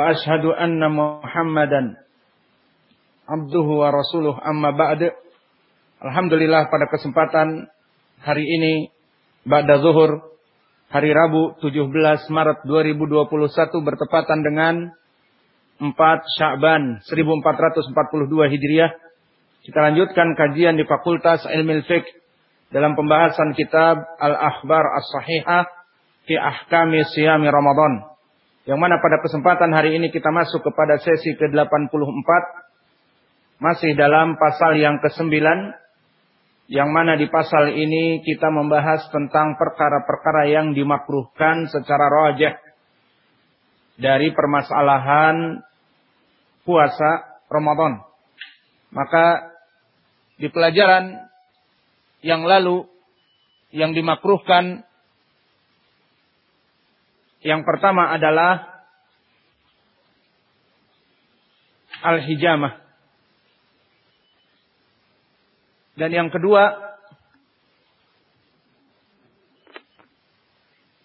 ashhadu anna Muhammadan abduhu wa rasuluh amma ba'd. Alhamdulillah pada kesempatan hari ini ba'da zuhur hari Rabu 17 Maret 2021 bertepatan dengan 4 Sya'ban 1442 Hijriah. Kita lanjutkan kajian di Fakultas Ilmu Fiqh dalam pembahasan kitab Al-Akhbar As-Sahihah fi Ahkami Siyami Ramadan. Yang mana pada kesempatan hari ini kita masuk kepada sesi ke-84 masih dalam pasal yang ke-9 yang mana di pasal ini kita membahas tentang perkara-perkara yang dimakruhkan secara rajah dari permasalahan puasa Ramadan. Maka di pelajaran yang lalu yang dimakruhkan yang pertama adalah al-hijamah. Dan yang kedua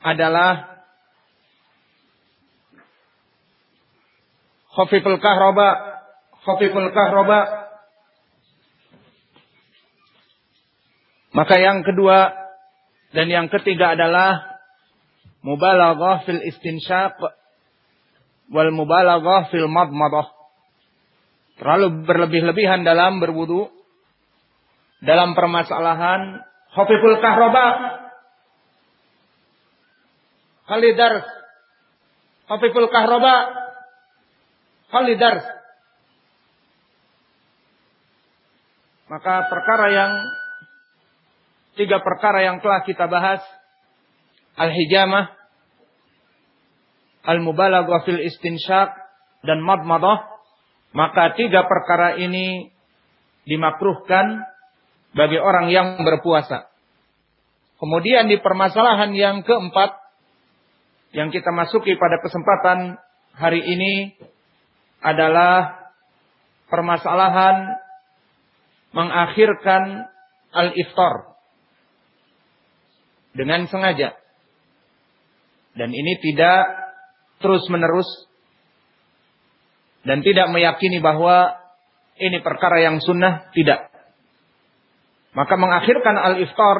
adalah khafiful kahroba, khafiful kahroba Maka yang kedua dan yang ketiga adalah mubalaghah fil istinsyaq wal mubalaghah fil madmadah. Terlalu berlebih-lebihan dalam berwudu dalam permasalahan khafiful kahroba. Khalidars. Khafiful kahroba. Khalidars. Maka perkara yang tiga perkara yang telah kita bahas. Al-hijamah, al-mubalaghah fil istinsyaq dan madmadah. Maka tiga perkara ini dimakruhkan bagi orang yang berpuasa. Kemudian di permasalahan yang keempat yang kita masuki pada kesempatan hari ini adalah permasalahan mengakhirkan al-iftar dengan sengaja. Dan ini tidak terus-menerus dan tidak meyakini bahwa ini perkara yang sunnah, tidak. Maka mengakhirkan al-iftar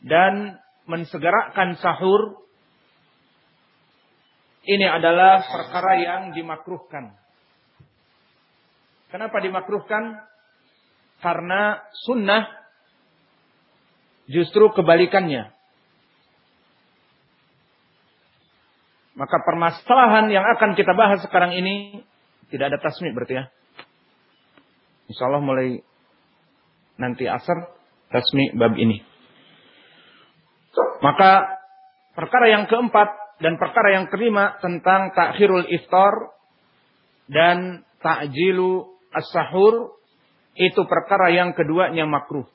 dan mensegerakan sahur ini adalah perkara yang dimakruhkan. Kenapa dimakruhkan? Karena sunnah Justru kebalikannya. Maka permasalahan yang akan kita bahas sekarang ini tidak ada tasmi berarti ya. Insya Allah mulai nanti asar tasmi bab ini. Maka perkara yang keempat dan perkara yang kelima tentang takhirul iftar dan takjilu as-sahur itu perkara yang keduanya makruh.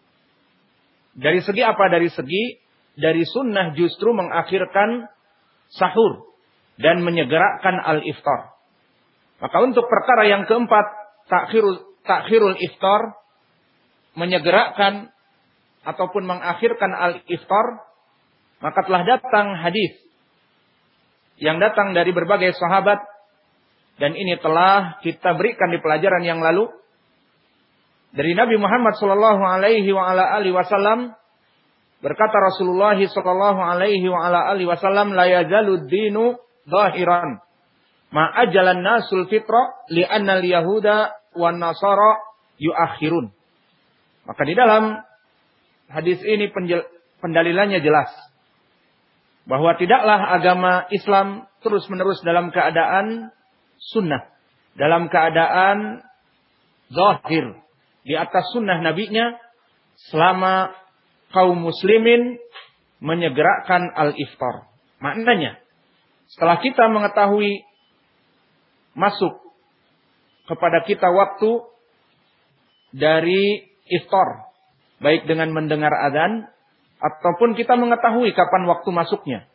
Dari segi apa? Dari segi dari sunnah justru mengakhirkan sahur dan menyegerakan al-iftar. Maka untuk perkara yang keempat, takhirul, takhirul iftar, menyegerakan ataupun mengakhirkan al-iftar, maka telah datang hadis yang datang dari berbagai sahabat dan ini telah kita berikan di pelajaran yang lalu dari Nabi Muhammad sallallahu alaihi wasallam berkata Rasulullah sallallahu alaihi wa wasallam la dinu zahiran ma ajalan nasul fitra li anna al yahuda wan nasara yuakhirun. Maka di dalam hadis ini pendalilannya jelas bahwa tidaklah agama Islam terus-menerus dalam keadaan sunnah, dalam keadaan zahir, di atas sunnah nabinya selama kaum muslimin menyegerakan al-iftar. Maknanya, setelah kita mengetahui masuk kepada kita waktu dari iftar. Baik dengan mendengar adzan ataupun kita mengetahui kapan waktu masuknya.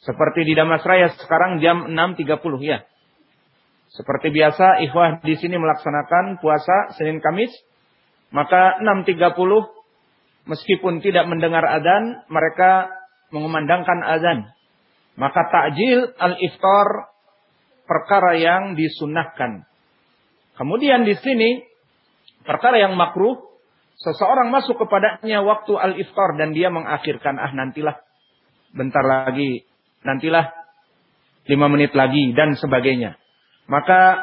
Seperti di Damas Raya sekarang jam 6.30 ya. Seperti biasa ikhwah di sini melaksanakan puasa Senin Kamis. Maka 6.30 meskipun tidak mendengar adzan mereka mengumandangkan adzan. Maka takjil al-iftar perkara yang disunahkan. Kemudian di sini perkara yang makruh seseorang masuk kepadanya waktu al-iftar dan dia mengakhirkan ah nantilah bentar lagi nantilah lima menit lagi dan sebagainya. Maka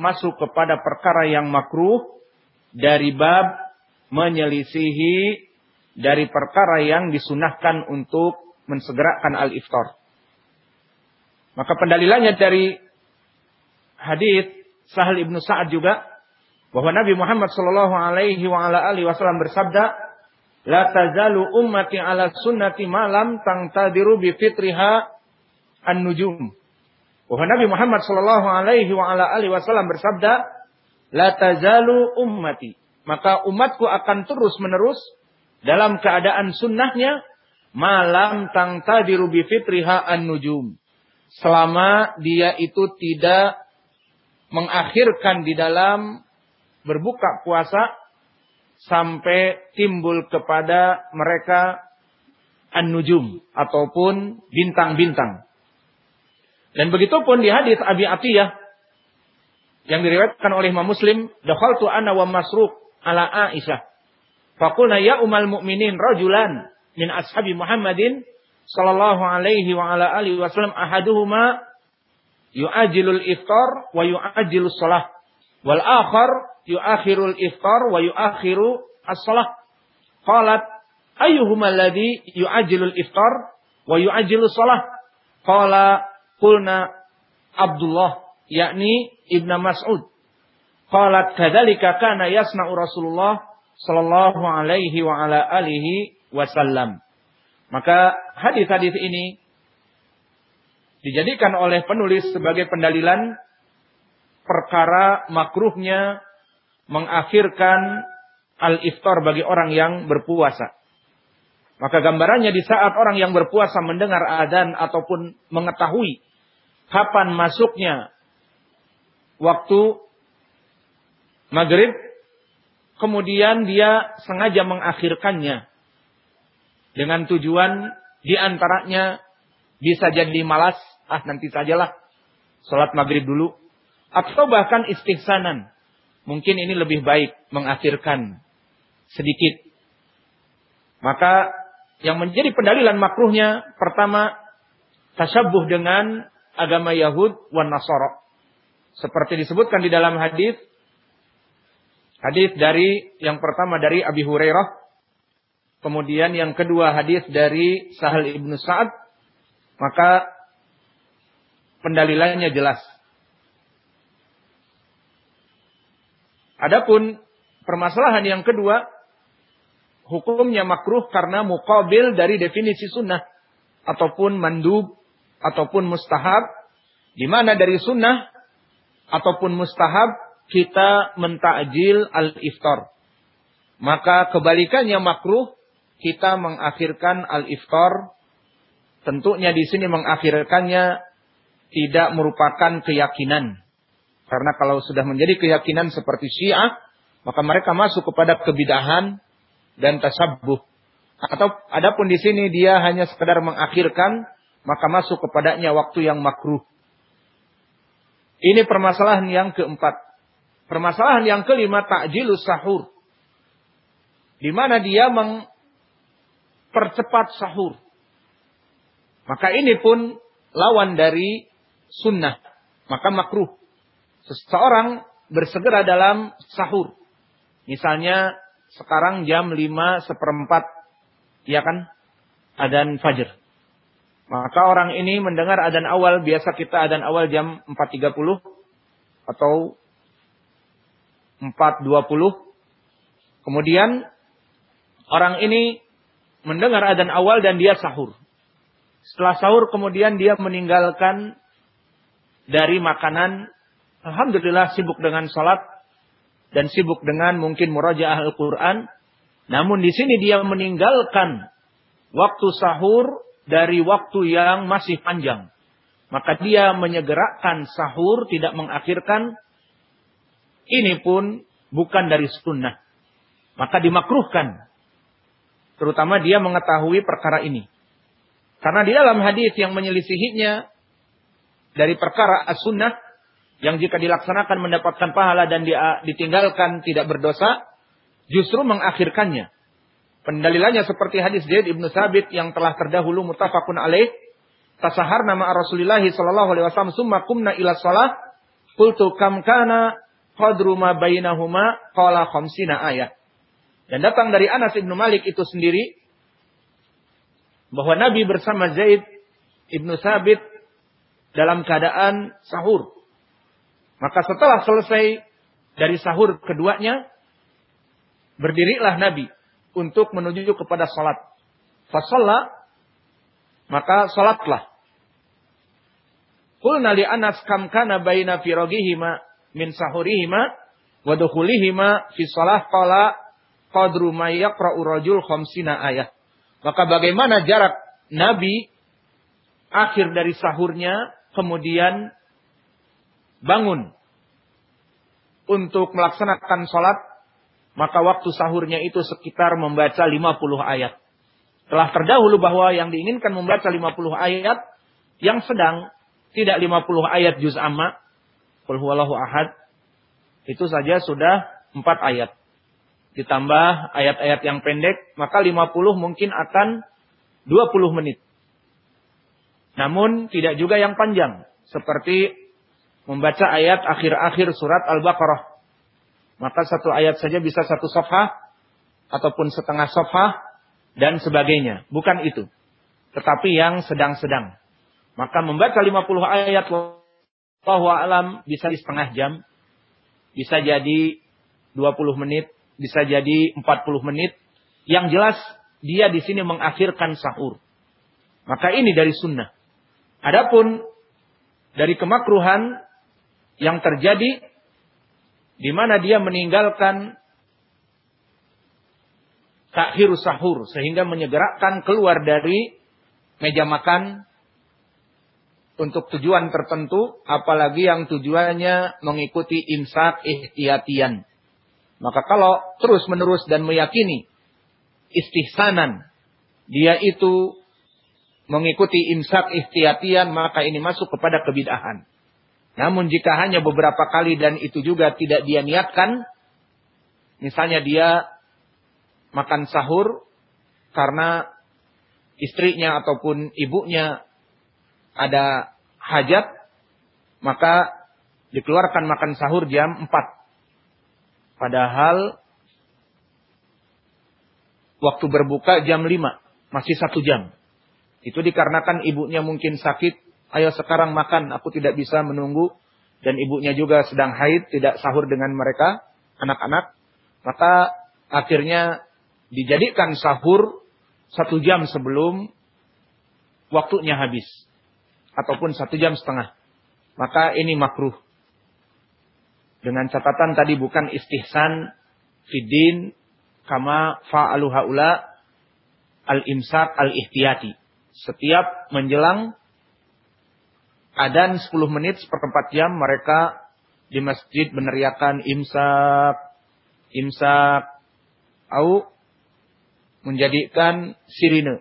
masuk kepada perkara yang makruh dari bab menyelisihi dari perkara yang disunahkan untuk mensegerakan al-iftar. Maka pendalilannya dari hadis Sahal ibnu Sa'ad juga bahwa Nabi Muhammad Shallallahu Alaihi Wasallam bersabda, La tazalu ummati ala sunnati malam tangtadiru bi fitriha an-nujum. Bahwa Nabi Muhammad sallallahu alaihi wasallam bersabda, "La tazalu ummati." Maka umatku akan terus-menerus dalam keadaan sunnahnya malam tangtadiru bi fitriha an-nujum. Selama dia itu tidak mengakhirkan di dalam berbuka puasa sampai timbul kepada mereka an-nujum ataupun bintang-bintang. Dan begitu pun di hadis Abi Atiyah yang diriwayatkan oleh Imam Muslim, "Dakhaltu ana wa Masruq ala Aisyah." Faqulna ya umal mu'minin rajulan min ashabi Muhammadin sallallahu alaihi wa ala alihi wasallam ahaduhuma yu'ajilul iftar wa yu'ajilus shalah wal akhar yuakhirul iftar wa yuakhiru as-salah. Qalat ayyuhuma alladhi yuajilul iftar wa yuajilu salah? Qala qulna Abdullah yakni Ibnu Mas'ud. Qalat kadzalika kana yasna'u Rasulullah sallallahu alaihi wa ala alihi wasallam. Maka hadis-hadis ini dijadikan oleh penulis sebagai pendalilan perkara makruhnya mengakhirkan al-iftar bagi orang yang berpuasa. Maka gambarannya di saat orang yang berpuasa mendengar adzan ataupun mengetahui kapan masuknya waktu maghrib, kemudian dia sengaja mengakhirkannya dengan tujuan di antaranya bisa jadi malas, ah nanti sajalah sholat maghrib dulu, atau bahkan istihsanan, mungkin ini lebih baik mengakhirkan sedikit. Maka yang menjadi pendalilan makruhnya pertama tasyabuh dengan agama Yahud wan Nasara. Seperti disebutkan di dalam hadis hadis dari yang pertama dari Abi Hurairah, kemudian yang kedua hadis dari Sahal ibnu Sa'ad, maka pendalilannya jelas. Adapun permasalahan yang kedua, hukumnya makruh karena mukabil dari definisi sunnah ataupun mandub ataupun mustahab di mana dari sunnah ataupun mustahab kita mentakjil al-iftar. Maka kebalikannya makruh kita mengakhirkan al-iftar. Tentunya di sini mengakhirkannya tidak merupakan keyakinan. Karena kalau sudah menjadi keyakinan seperti Syiah, maka mereka masuk kepada kebidahan dan tasabbuh. Atau adapun di sini dia hanya sekedar mengakhirkan, maka masuk kepadanya waktu yang makruh. Ini permasalahan yang keempat. Permasalahan yang kelima takjilus sahur. Di mana dia mempercepat sahur. Maka ini pun lawan dari sunnah. Maka makruh seseorang bersegera dalam sahur. Misalnya sekarang jam 5 seperempat, ya kan? Adan fajr. Maka orang ini mendengar adan awal, biasa kita adan awal jam 4.30 atau 4.20. Kemudian orang ini mendengar adan awal dan dia sahur. Setelah sahur kemudian dia meninggalkan dari makanan Alhamdulillah sibuk dengan salat dan sibuk dengan mungkin murajaah Al-Quran. Namun di sini dia meninggalkan waktu sahur dari waktu yang masih panjang. Maka dia menyegerakan sahur, tidak mengakhirkan. Ini pun bukan dari sunnah. Maka dimakruhkan. Terutama dia mengetahui perkara ini. Karena di dalam hadis yang menyelisihinya dari perkara as-sunnah yang jika dilaksanakan mendapatkan pahala dan dia ditinggalkan tidak berdosa, justru mengakhirkannya. Pendalilannya seperti hadis Zaid ibnu Sabit yang telah terdahulu mutafakun alaih. Tasahar nama Rasulullah sallallahu alaihi wasallam summa kumna ila salah qultu kam kana qadru ma bainahuma qala khamsina ayat. Dan datang dari Anas ibnu Malik itu sendiri bahwa Nabi bersama Zaid ibnu Sabit dalam keadaan sahur. Maka setelah selesai dari sahur keduanya, berdirilah Nabi untuk menuju kepada salat. Fasalla, maka salatlah. Qulna li Anas kam kana baina min sahurihima wa dukhulihima fi qadru ma yaqra'u rajul khamsina ayat. Maka bagaimana jarak Nabi akhir dari sahurnya kemudian bangun untuk melaksanakan sholat, maka waktu sahurnya itu sekitar membaca 50 ayat. Telah terdahulu bahwa yang diinginkan membaca 50 ayat, yang sedang tidak 50 ayat juz amma, Qul ahad, itu saja sudah 4 ayat ditambah ayat-ayat yang pendek, maka 50 mungkin akan 20 menit. Namun tidak juga yang panjang, seperti membaca ayat akhir-akhir surat Al-Baqarah. Maka satu ayat saja bisa satu sofah, ataupun setengah sofah, dan sebagainya. Bukan itu. Tetapi yang sedang-sedang. Maka membaca 50 ayat, bahwa alam bisa di setengah jam, bisa jadi 20 menit, bisa jadi 40 menit. Yang jelas dia di sini mengakhirkan sahur. Maka ini dari sunnah. Adapun dari kemakruhan yang terjadi di mana dia meninggalkan takhir sahur sehingga menyegerakan keluar dari meja makan untuk tujuan tertentu apalagi yang tujuannya mengikuti imsak ihtiyatian maka kalau terus menerus dan meyakini istihsanan dia itu mengikuti imsak ihtiyatian maka ini masuk kepada kebidahan. Namun jika hanya beberapa kali dan itu juga tidak dia niatkan, misalnya dia makan sahur karena istrinya ataupun ibunya ada hajat, maka dikeluarkan makan sahur jam 4. Padahal waktu berbuka jam 5, masih satu jam. Itu dikarenakan ibunya mungkin sakit, ayo sekarang makan, aku tidak bisa menunggu. Dan ibunya juga sedang haid, tidak sahur dengan mereka, anak-anak. Maka akhirnya dijadikan sahur satu jam sebelum waktunya habis. Ataupun satu jam setengah. Maka ini makruh. Dengan catatan tadi bukan istihsan fidin kama fa'alu haula al-imsak al-ihtiyati. Setiap menjelang adan 10 menit seperempat jam mereka di masjid meneriakan imsak, imsak, au menjadikan sirine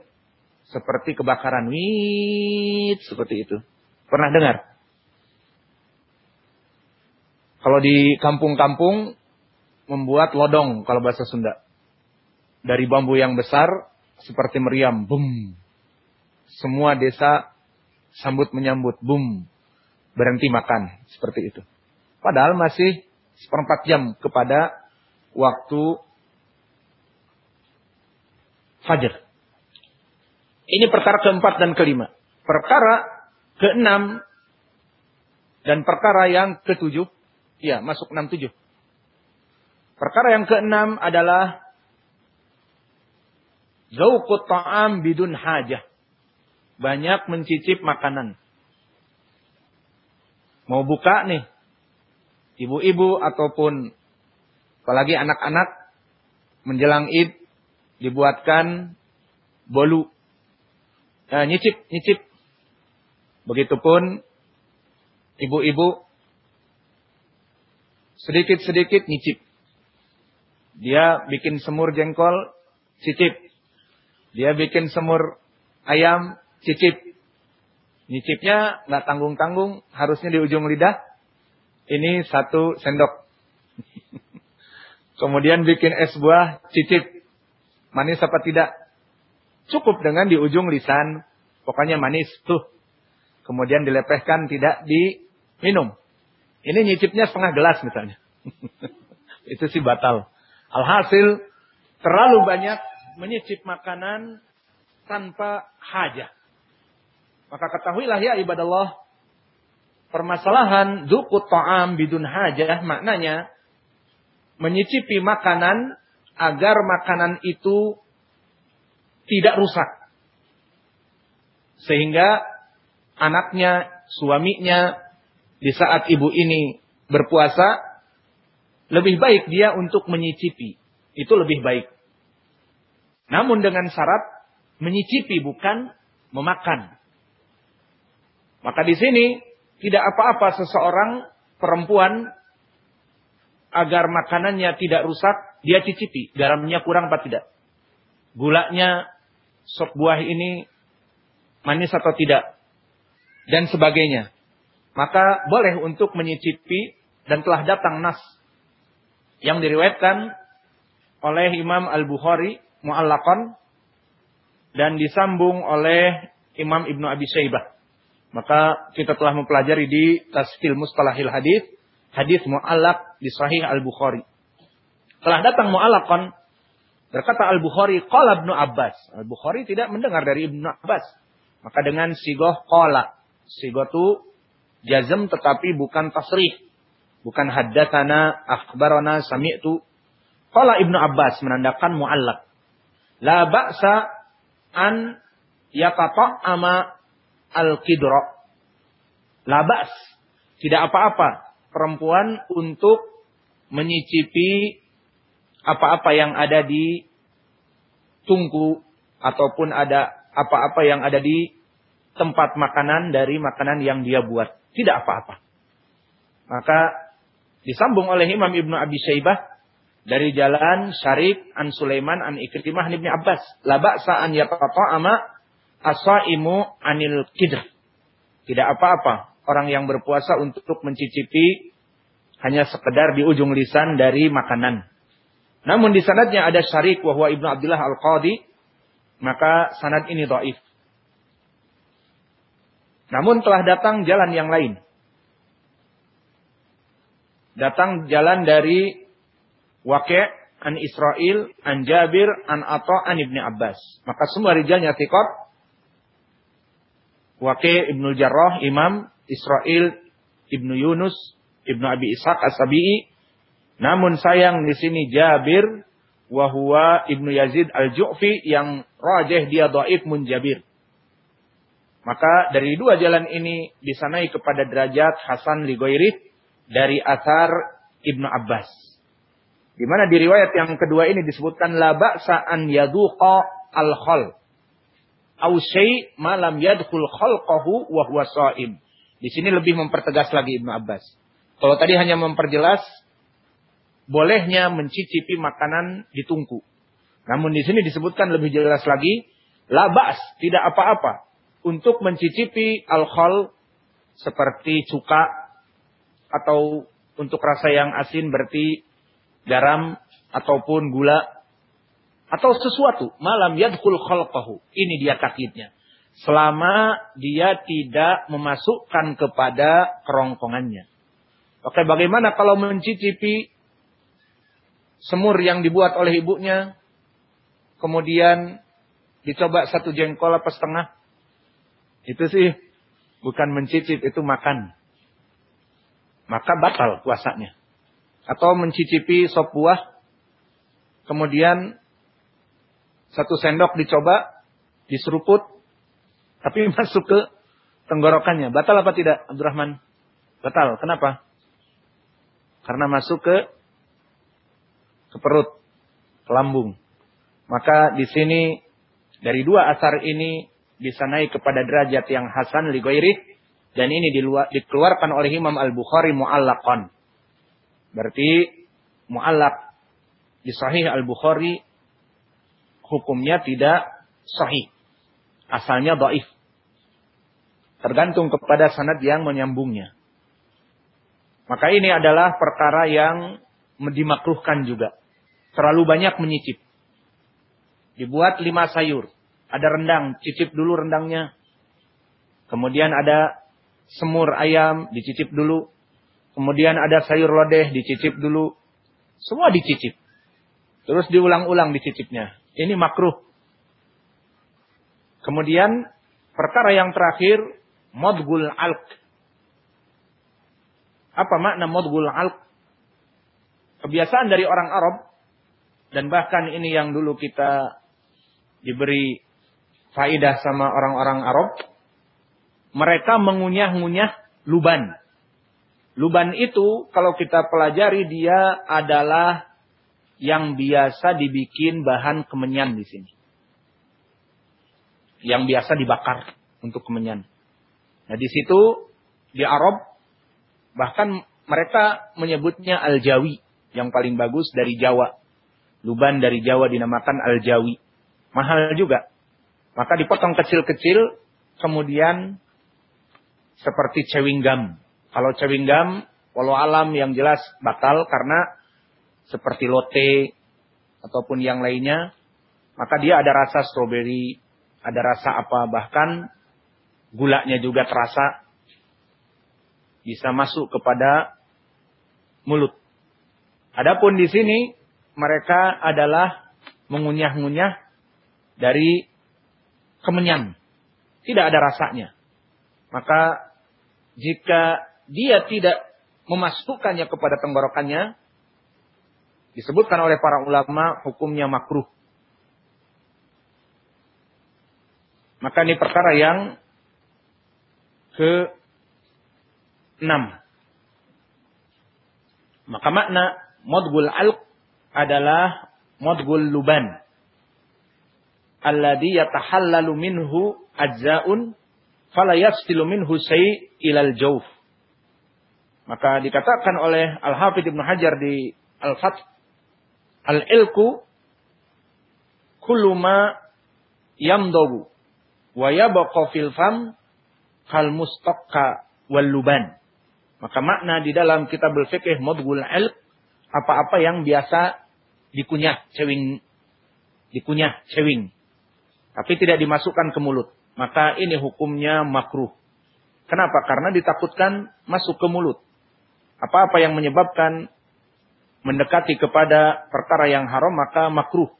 seperti kebakaran wit seperti itu. Pernah dengar? Kalau di kampung-kampung membuat lodong kalau bahasa Sunda. Dari bambu yang besar seperti meriam, bum. Semua desa sambut menyambut, bum. Berhenti makan, seperti itu. Padahal masih seperempat jam kepada waktu fajar. Ini perkara keempat dan kelima. Perkara keenam dan perkara yang ketujuh Ya, masuk 67. Perkara yang keenam adalah Zauqut ta'am bidun hajah. Banyak mencicip makanan. Mau buka nih. ibu-ibu ataupun apalagi anak-anak menjelang Id dibuatkan bolu. Nah, nyicip, nyicip. Begitupun ibu-ibu sedikit-sedikit nyicip. Dia bikin semur jengkol, cicip. Dia bikin semur ayam, cicip. Nyicipnya nggak tanggung-tanggung, harusnya di ujung lidah. Ini satu sendok. Kemudian bikin es buah, cicip. Manis apa tidak? Cukup dengan di ujung lisan. Pokoknya manis. Tuh. Kemudian dilepehkan, tidak diminum. Ini nyicipnya setengah gelas misalnya. Itu sih batal. Alhasil, terlalu banyak menyicip makanan tanpa hajat. Maka ketahuilah ya ibadah Allah, permasalahan dukut ta'am bidun hajah maknanya menyicipi makanan agar makanan itu tidak rusak. Sehingga anaknya, suaminya di saat ibu ini berpuasa lebih baik dia untuk menyicipi. Itu lebih baik. Namun dengan syarat menyicipi bukan memakan. Maka di sini tidak apa-apa seseorang perempuan agar makanannya tidak rusak, dia cicipi. Garamnya kurang apa tidak? Gulanya sop buah ini manis atau tidak? Dan sebagainya. Maka boleh untuk menyicipi dan telah datang nas yang diriwayatkan oleh Imam Al-Bukhari mu'allaqan dan disambung oleh Imam Ibnu Abi Syaibah. Maka kita telah mempelajari di Tasfil Mustalahil Hadis, hadis mu'allaq di Sahih Al-Bukhari. Telah datang mu'allaqan berkata Al-Bukhari qala Ibnu Abbas. Al-Bukhari tidak mendengar dari Ibnu Abbas. Maka dengan sigoh qala. Sigoh itu jazm tetapi bukan tasrih. Bukan haddatsana, akhbarana, sami'tu. Qala Ibnu Abbas menandakan mu'allaq. La ba'sa an ama al-kidra. Labas. Tidak apa-apa perempuan untuk menyicipi apa-apa yang ada di tungku ataupun ada apa-apa yang ada di tempat makanan dari makanan yang dia buat. Tidak apa-apa. Maka disambung oleh Imam Ibnu Abi Syaibah dari jalan Syarif an Sulaiman an Ikrimah an Abbas. La ba'sa an ama asaimu anil kidr. Tidak apa-apa orang yang berpuasa untuk mencicipi hanya sekedar di ujung lisan dari makanan. Namun di sanadnya ada Syarik wahwa Ibnu Abdullah Al-Qadi, maka sanad ini dhaif. Namun telah datang jalan yang lain. Datang jalan dari Waqi' an Israel, an Jabir, an Atta, an Ibni Abbas. Maka semua rijalnya thiqat. Waqi' Ibnu Jarrah, Imam, Israel, Ibnu Yunus, Ibnu Abi Ishaq As-Sabi'i. Namun sayang di sini Jabir wahwa Ibnu Yazid Al-Ju'fi yang rajih dia dhaif munjabir. Maka dari dua jalan ini disanai kepada derajat Hasan Ligoirith dari asar Ibnu Abbas. Di mana di riwayat yang kedua ini disebutkan la ba'sa an yaduqa al-khal. Au syai' ma lam yadkhul khalqahu wa huwa sha'im. Di sini lebih mempertegas lagi Ibnu Abbas. Kalau tadi hanya memperjelas bolehnya mencicipi makanan di tungku. Namun di sini disebutkan lebih jelas lagi labas, tidak apa-apa untuk mencicipi alkohol seperti cuka atau untuk rasa yang asin berarti garam ataupun gula atau sesuatu malam yadkhul khalqahu. Ini dia taklidnya. Selama dia tidak memasukkan kepada kerongkongannya. Oke, bagaimana kalau mencicipi semur yang dibuat oleh ibunya, kemudian dicoba satu jengkol apa setengah? Itu sih bukan mencicip, itu makan. Maka batal puasanya atau mencicipi sop buah, kemudian satu sendok dicoba, diseruput, tapi masuk ke tenggorokannya. Batal apa tidak, Abdurrahman? Batal. Kenapa? Karena masuk ke ke perut, ke lambung. Maka di sini dari dua asar ini bisa naik kepada derajat yang hasan li dan ini dikeluarkan oleh Imam Al-Bukhari mu'allaqan. Berarti mu'allaq di sahih Al-Bukhari hukumnya tidak sahih. Asalnya dhaif. Tergantung kepada sanad yang menyambungnya. Maka ini adalah perkara yang dimakruhkan juga. Terlalu banyak menyicip. Dibuat lima sayur. Ada rendang, cicip dulu rendangnya. Kemudian ada semur ayam, dicicip dulu. Kemudian ada sayur lodeh, dicicip dulu. Semua dicicip. Terus diulang-ulang dicicipnya. Ini makruh. Kemudian perkara yang terakhir, modgul alq. Apa makna modgul alq? Kebiasaan dari orang Arab, dan bahkan ini yang dulu kita diberi faidah sama orang-orang Arab, mereka mengunyah-ngunyah luban. Luban itu kalau kita pelajari dia adalah yang biasa dibikin bahan kemenyan di sini. Yang biasa dibakar untuk kemenyan. Nah di situ di Arab bahkan mereka menyebutnya al-jawi yang paling bagus dari Jawa. Luban dari Jawa dinamakan al-jawi. Mahal juga. Maka dipotong kecil-kecil kemudian seperti chewing gum. Kalau chewing gum, walau alam yang jelas batal karena seperti lote ataupun yang lainnya, maka dia ada rasa stroberi, ada rasa apa, bahkan gulanya juga terasa bisa masuk kepada mulut. Adapun di sini mereka adalah mengunyah-ngunyah dari kemenyan. Tidak ada rasanya. Maka jika dia tidak memasukkannya kepada tenggorokannya, disebutkan oleh para ulama hukumnya makruh. Maka ini perkara yang ke enam. Maka makna modgul alq adalah modgul luban. Alladhi yatahallalu minhu ajza'un fala yafsilu minhu say' ilal jauf. Maka dikatakan oleh Al-Hafidh Ibnu Hajar di Al-Fath Al-ilku kullu ma yamdagu wa yabqa fil fam kal mustaqqa wal luban. Maka makna di dalam kitab al-fiqh mudghul ilq apa-apa yang biasa dikunyah, cewing dikunyah, cewing. Tapi tidak dimasukkan ke mulut maka ini hukumnya makruh. Kenapa? Karena ditakutkan masuk ke mulut. Apa-apa yang menyebabkan mendekati kepada perkara yang haram maka makruh.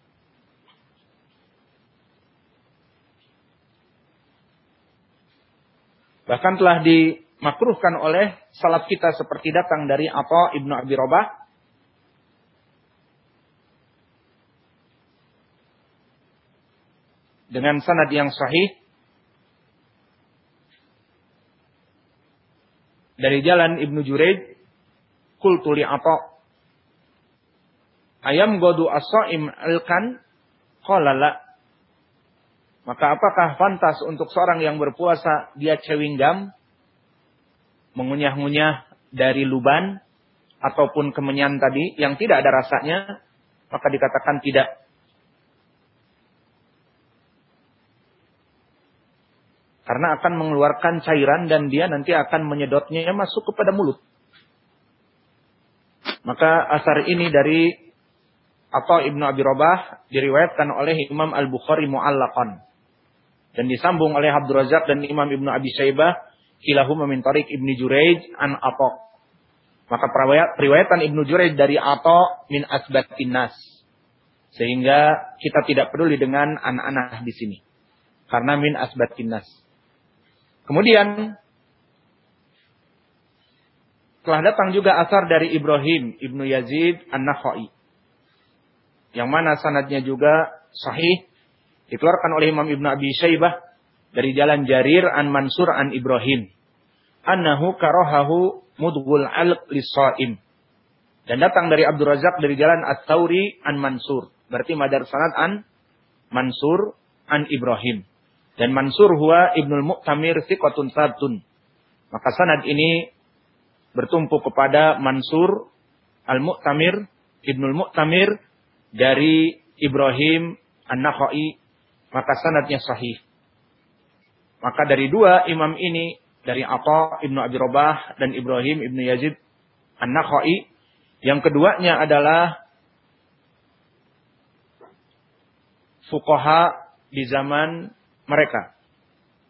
Bahkan telah dimakruhkan oleh salaf kita seperti datang dari Atha Ibnu Abi Robah dengan sanad yang sahih dari jalan Ibnu Jureid qultu li Atha ayam godu as-saim alkan qala la. Maka apakah pantas untuk seorang yang berpuasa dia chewing gum mengunyah-ngunyah dari luban ataupun kemenyan tadi yang tidak ada rasanya? Maka dikatakan tidak Karena akan mengeluarkan cairan dan dia nanti akan menyedotnya masuk kepada mulut. Maka asar ini dari atau Ibnu Abi Robah diriwayatkan oleh Imam Al-Bukhari mu'allaqan. Dan disambung oleh Abdul Razak dan Imam Ibnu Abi Syaibah kilahu min tariq Ibnu Juraij an Atha. Maka periwayatan Ibnu Juraij dari Atha min asbatin nas. Sehingga kita tidak peduli dengan anak-anak di sini. Karena min asbatin nas. Kemudian telah datang juga asar dari Ibrahim ibnu Yazid an-Nakhai. Yang mana sanadnya juga sahih. Dikeluarkan oleh Imam Ibnu Abi Syaibah dari jalan Jarir an Mansur an Ibrahim. Annahu karohahu mudghul alq lisaim. Dan datang dari Abdul Razak dari jalan At-Tauri an Mansur. Berarti madar sanad an Mansur an Ibrahim. Dan Mansur huwa Ibnul Mu'tamir thiqatun sabtun. Maka sanad ini bertumpu kepada Mansur Al-Mu'tamir, Ibnul Mu'tamir dari Ibrahim An-Nakhai. Maka sanadnya sahih. Maka dari dua imam ini, dari Atta Ibnu Abi Robah dan Ibrahim Ibnu Yazid An-Nakhai, yang keduanya adalah fuqaha di zaman mereka.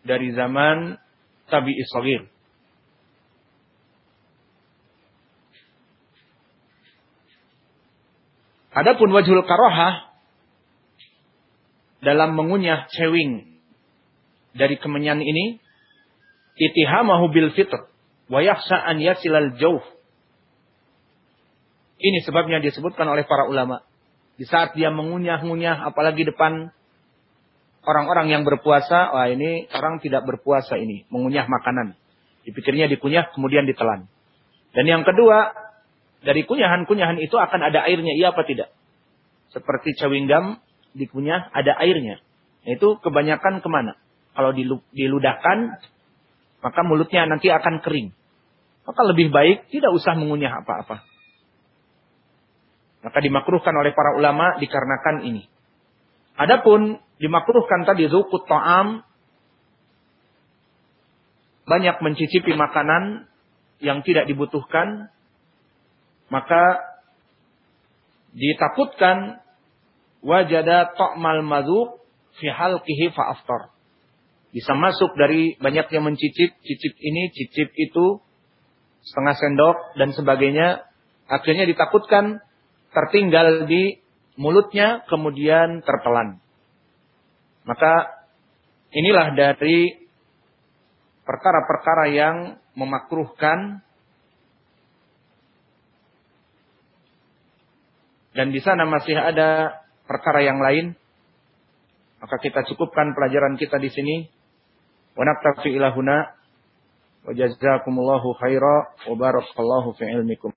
Dari zaman tabi'i sagir. Adapun wajhul karohah dalam mengunyah cewing dari kemenyan ini itihamahu bil fitr wa yakhsha an yasilal jawf ini sebabnya disebutkan oleh para ulama. Di saat dia mengunyah-ngunyah, apalagi depan orang-orang yang berpuasa, wah ini orang tidak berpuasa ini, mengunyah makanan. Dipikirnya dikunyah, kemudian ditelan. Dan yang kedua, dari kunyahan-kunyahan itu akan ada airnya, iya apa tidak? Seperti chewing gum, dikunyah, ada airnya. Itu kebanyakan ke mana? Kalau diludahkan, maka mulutnya nanti akan kering. Maka lebih baik tidak usah mengunyah apa-apa. Maka dimakruhkan oleh para ulama dikarenakan ini. Adapun dimakruhkan tadi zukut ta'am banyak mencicipi makanan yang tidak dibutuhkan maka ditakutkan wajada ta'mal madzuk fi halqihi fa aftar. Bisa masuk dari banyaknya mencicip, cicip ini, cicip itu, setengah sendok dan sebagainya. Akhirnya ditakutkan tertinggal di mulutnya kemudian tertelan. Maka inilah dari perkara-perkara yang memakruhkan dan di sana masih ada perkara yang lain. Maka kita cukupkan pelajaran kita di sini. Wa naktafi ilahuna wa jazakumullahu khaira wa barakallahu fi ilmikum.